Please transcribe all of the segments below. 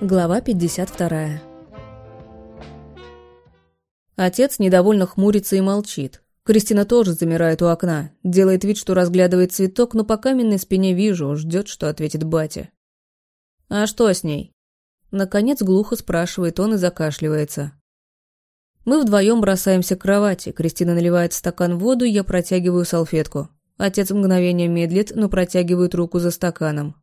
Глава 52 Отец недовольно хмурится и молчит. Кристина тоже замирает у окна, делает вид, что разглядывает цветок, но по каменной спине вижу, ждет, что ответит батя. «А что с ней?» Наконец глухо спрашивает он и закашливается. Мы вдвоем бросаемся к кровати. Кристина наливает стакан воду, я протягиваю салфетку. Отец мгновение медлит, но протягивает руку за стаканом.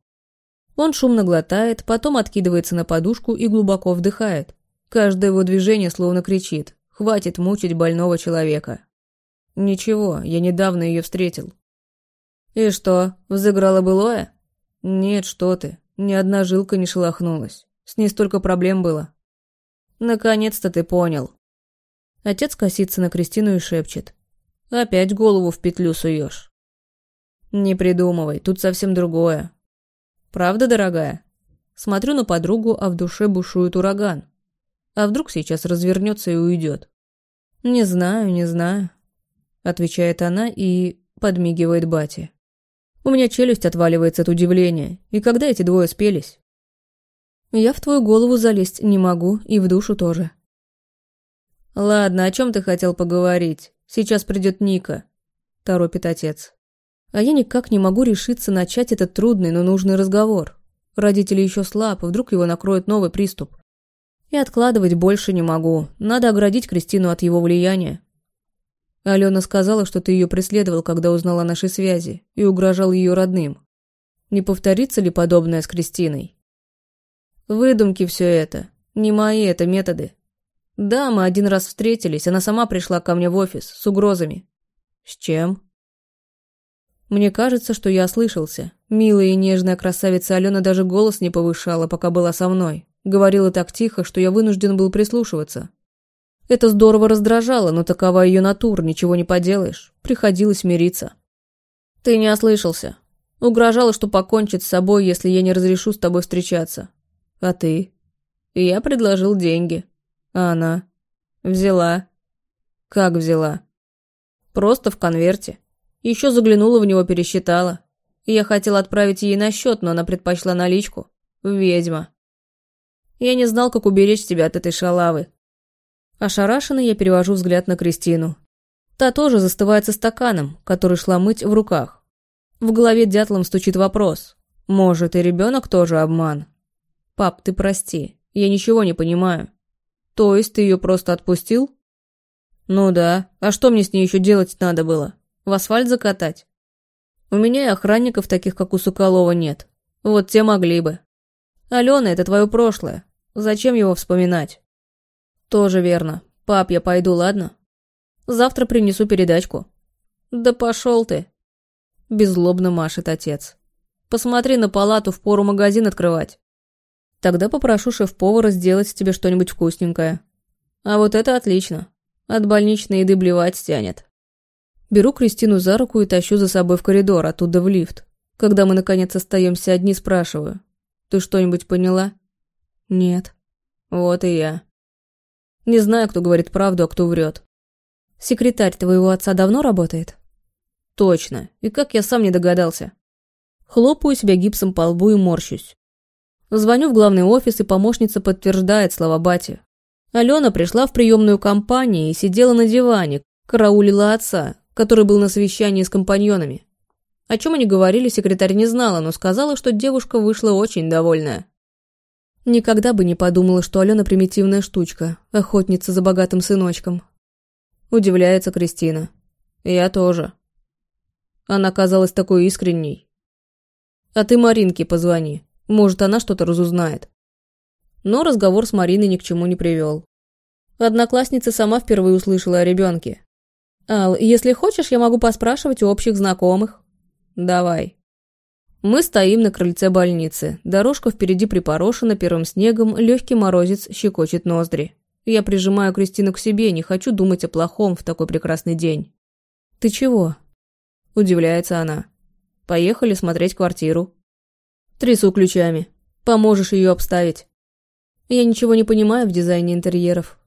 Он шумно глотает, потом откидывается на подушку и глубоко вдыхает. Каждое его движение словно кричит «Хватит мучить больного человека». «Ничего, я недавно ее встретил». «И что, взыграло былое?» «Нет, что ты, ни одна жилка не шелохнулась. С ней столько проблем было». «Наконец-то ты понял». Отец косится на Кристину и шепчет. «Опять голову в петлю суешь». «Не придумывай, тут совсем другое. Правда, дорогая? Смотрю на подругу, а в душе бушует ураган. А вдруг сейчас развернется и уйдет? Не знаю, не знаю. Отвечает она и подмигивает бате. У меня челюсть отваливается от удивления. И когда эти двое спелись? Я в твою голову залезть не могу, и в душу тоже. Ладно, о чем ты хотел поговорить? Сейчас придет Ника, торопит отец. А я никак не могу решиться начать этот трудный, но нужный разговор. Родители еще слаб, вдруг его накроет новый приступ. И откладывать больше не могу. Надо оградить Кристину от его влияния. Алена сказала, что ты ее преследовал, когда узнала о нашей связи, и угрожал ее родным. Не повторится ли подобное с Кристиной? Выдумки все это. Не мои это методы. Да, мы один раз встретились, она сама пришла ко мне в офис с угрозами. С чем? Мне кажется, что я ослышался. Милая и нежная красавица Алена даже голос не повышала, пока была со мной. Говорила так тихо, что я вынужден был прислушиваться. Это здорово раздражало, но такова ее натура, ничего не поделаешь. Приходилось мириться. Ты не ослышался. Угрожала, что покончит с собой, если я не разрешу с тобой встречаться. А ты? И я предложил деньги. А она? Взяла. Как взяла? Просто в конверте. Еще заглянула в него, пересчитала. Я хотела отправить ей на счет, но она предпочла наличку. Ведьма. Я не знал, как уберечь тебя от этой шалавы. Ошарашенно я перевожу взгляд на Кристину. Та тоже застывает со стаканом, который шла мыть в руках. В голове дятлом стучит вопрос. Может, и ребенок тоже обман? Пап, ты прости, я ничего не понимаю. То есть ты ее просто отпустил? Ну да, а что мне с ней еще делать надо было? В асфальт закатать? У меня и охранников таких, как у Соколова, нет. Вот те могли бы. Алена, это твое прошлое. Зачем его вспоминать? Тоже верно. Пап, я пойду, ладно? Завтра принесу передачку. Да пошел ты. Беззлобно машет отец. Посмотри на палату, в пору магазин открывать. Тогда попрошу шеф-повара сделать тебе что-нибудь вкусненькое. А вот это отлично. От больничной еды блевать тянет. Беру Кристину за руку и тащу за собой в коридор, оттуда в лифт. Когда мы наконец остаемся одни, спрашиваю. «Ты что-нибудь поняла?» «Нет». «Вот и я». Не знаю, кто говорит правду, а кто врет. «Секретарь твоего отца давно работает?» «Точно. И как я сам не догадался?» Хлопаю себя гипсом по лбу и морщусь. Звоню в главный офис, и помощница подтверждает слова бати. Алена пришла в приемную компанию и сидела на диване, караулила отца, который был на совещании с компаньонами. О чем они говорили, секретарь не знала, но сказала, что девушка вышла очень довольная. Никогда бы не подумала, что Алена примитивная штучка, охотница за богатым сыночком. Удивляется Кристина. Я тоже. Она казалась такой искренней. А ты Маринке позвони, может, она что-то разузнает. Но разговор с Мариной ни к чему не привел. Одноклассница сама впервые услышала о ребенке. «Ал, если хочешь, я могу поспрашивать у общих знакомых». «Давай». Мы стоим на крыльце больницы. Дорожка впереди припорошена первым снегом, легкий морозец щекочет ноздри. Я прижимаю Кристину к себе, не хочу думать о плохом в такой прекрасный день. «Ты чего?» – удивляется она. «Поехали смотреть квартиру». Трясу ключами. Поможешь ее обставить. Я ничего не понимаю в дизайне интерьеров.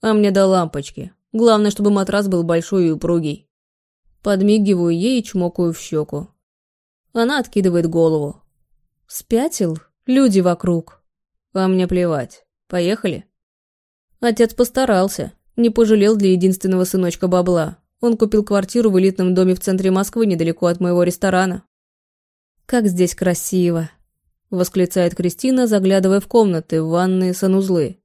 А мне до лампочки. Главное, чтобы матрас был большой и упругий. Подмигиваю ей и чмокаю в щеку. Она откидывает голову. Спятил? Люди вокруг. А мне плевать. Поехали?» Отец постарался. Не пожалел для единственного сыночка бабла. Он купил квартиру в элитном доме в центре Москвы, недалеко от моего ресторана. «Как здесь красиво!» — восклицает Кристина, заглядывая в комнаты, в ванные, санузлы.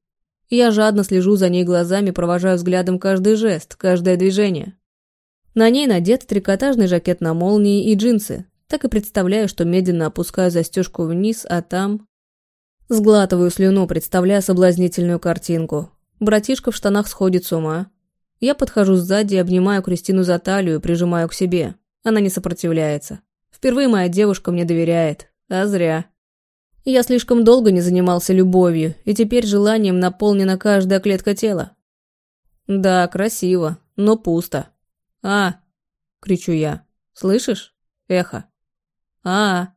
Я жадно слежу за ней глазами, провожаю взглядом каждый жест, каждое движение. На ней надет трикотажный жакет на молнии и джинсы. Так и представляю, что медленно опускаю застежку вниз, а там... Сглатываю слюну, представляя соблазнительную картинку. Братишка в штанах сходит с ума. Я подхожу сзади и обнимаю Кристину за талию, прижимаю к себе. Она не сопротивляется. Впервые моя девушка мне доверяет. А зря. Я слишком долго не занимался любовью, и теперь желанием наполнена каждая клетка тела. Да, красиво, но пусто. «А!» — кричу я. «Слышишь? Эхо!» «А!»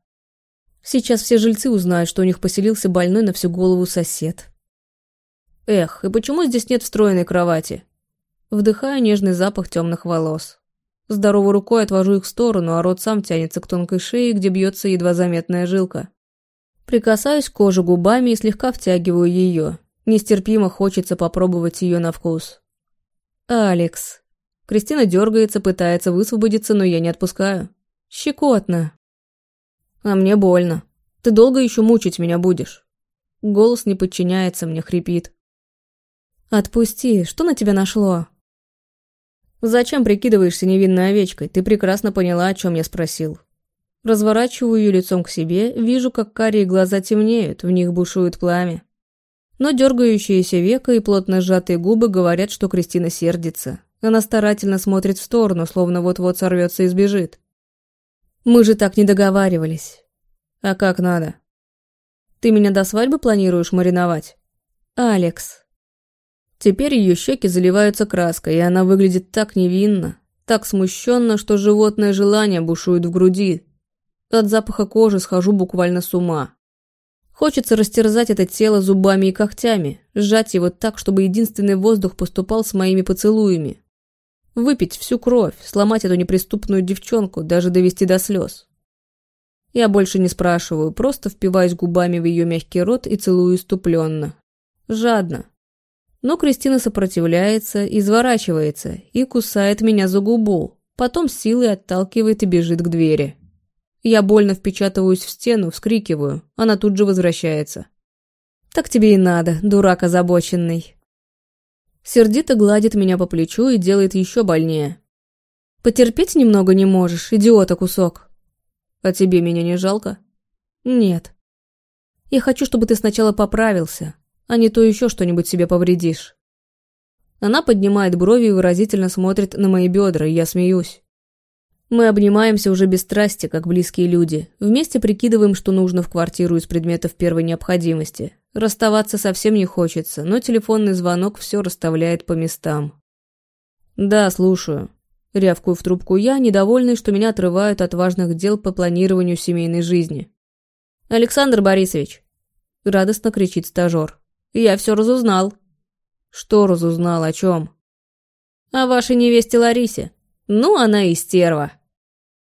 Сейчас все жильцы узнают, что у них поселился больной на всю голову сосед. Эх, и почему здесь нет встроенной кровати? Вдыхаю нежный запах темных волос. Здоровой рукой отвожу их в сторону, а рот сам тянется к тонкой шее, где бьется едва заметная жилка. Прикасаюсь к коже губами и слегка втягиваю ее. Нестерпимо хочется попробовать ее на вкус. «Алекс». Кристина дергается, пытается высвободиться, но я не отпускаю. «Щекотно». «А мне больно. Ты долго еще мучить меня будешь?» Голос не подчиняется, мне хрипит. «Отпусти, что на тебя нашло?» «Зачем прикидываешься невинной овечкой? Ты прекрасно поняла, о чем я спросил. Разворачиваю лицом к себе, вижу, как карие глаза темнеют, в них бушует пламя. Но дергающиеся века и плотно сжатые губы говорят, что Кристина сердится. Она старательно смотрит в сторону, словно вот-вот сорвется и сбежит. Мы же так не договаривались. А как надо? Ты меня до свадьбы планируешь мариновать? Алекс. Теперь ее щеки заливаются краской, и она выглядит так невинно, так смущенно, что животное желание бушует в груди, от запаха кожи схожу буквально с ума. Хочется растерзать это тело зубами и когтями, сжать его так, чтобы единственный воздух поступал с моими поцелуями. Выпить всю кровь, сломать эту неприступную девчонку, даже довести до слез. Я больше не спрашиваю, просто впиваюсь губами в ее мягкий рот и целую иступленно. Жадно. Но Кристина сопротивляется, изворачивается и кусает меня за губу, потом силой отталкивает и бежит к двери. Я больно впечатываюсь в стену, вскрикиваю. Она тут же возвращается. «Так тебе и надо, дурак озабоченный». Сердито гладит меня по плечу и делает еще больнее. «Потерпеть немного не можешь, идиота кусок». «А тебе меня не жалко?» «Нет. Я хочу, чтобы ты сначала поправился, а не то еще что-нибудь себе повредишь». Она поднимает брови и выразительно смотрит на мои бедра, и я смеюсь. Мы обнимаемся уже без страсти, как близкие люди. Вместе прикидываем, что нужно в квартиру из предметов первой необходимости. Расставаться совсем не хочется, но телефонный звонок все расставляет по местам. «Да, слушаю». Рявкую в трубку я, недовольный, что меня отрывают от важных дел по планированию семейной жизни. «Александр Борисович!» Радостно кричит стажер. «Я все разузнал». «Что разузнал? О чем?» «О вашей невесте Ларисе. Ну, она и стерва».